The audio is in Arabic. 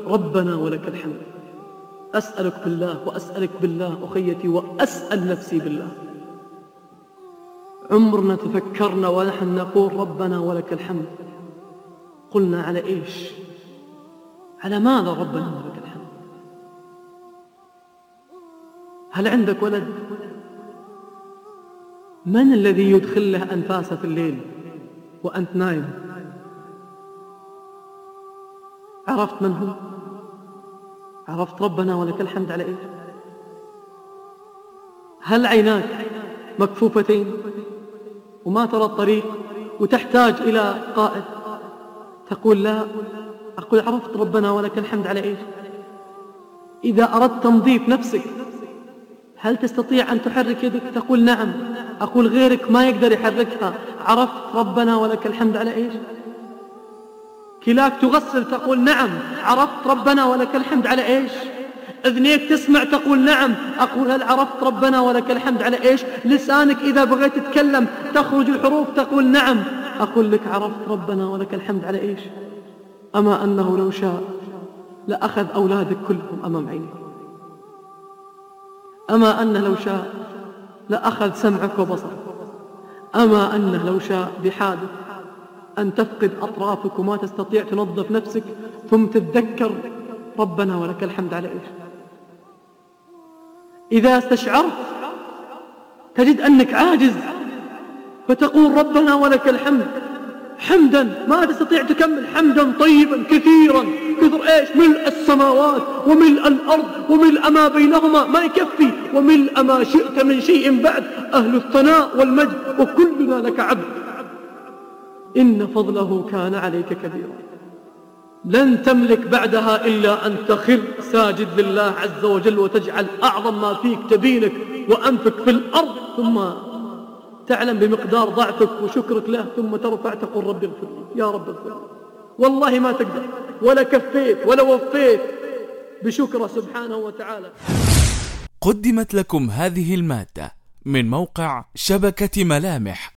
ربنا ولك الحمد. أسألك بالله وأسألك بالله أخيتي وأسأل نفسي بالله. عمرنا تفكرنا ونحن نقول ربنا ولك الحمد. قلنا على إيش؟ على ماذا ربنا ولك الحمد؟ هل عندك ولد؟ من الذي يدخل له أنفاسه في الليل وأنت نايم؟ عرفت من هو عرفت ربنا ولك الحمد على إيه هل عيناك مكفوفتين؟ وما ترى الطريق وتحتاج إلى قائد؟ تقول لا. أقول عرفت ربنا ولك الحمد على إيش؟ إذا أردت تنظيف نفسك هل تستطيع أن تحرك يدك؟ تقول نعم. أقول غيرك ما يقدر يحركها. عرفت ربنا ولك الحمد على إيش؟ كلاك تغسل تقول نعم عرفت ربنا ولك الحمد على إيش؟ إذنيك تسمع تقول نعم أقول هل عرفت ربنا ولك الحمد على إيش؟ لسانك إذا بغيت تتكلم تخرج الحروف تقول نعم أقول لك عرفت ربنا ولك الحمد على إيش؟ أما أنه لو شاء لأخذ أولادك كلهم أمام عينه أما أنه لو شاء لأخذ سمعك وبصرك. أما أنه لو شاء بحادث أن تفقد أطرافك وما تستطيع تنظف نفسك ثم تتذكر ربنا ولك الحمد على إيش إذا استشعرت تجد أنك عاجز فتقول ربنا ولك الحمد. حمدا ما تستطيع تكمل. حمدا طيبا كثيرا. كثر إيش؟ ملء السماوات وملء الأرض وملء ما بينهما. ما يكفي. وملء ما شئت من شيء بعد. أهل الثناء والمجد. وكلنا لك عبد. إن فضله كان عليك كبيرا. لن تملك بعدها إلا أن تخر ساجد لله عز وجل وتجعل أعظم ما فيك جبينك وأنفك في الأرض. ثم تعلم بمقدار ضعفك وشكرك له ثم ترفع تقول رب اغفر يا رب اغفر والله ما تقدر. ولا كفيت ولا وفيت. بشكره سبحانه وتعالى. قدمت لكم هذه المادة من موقع شبكة ملامح.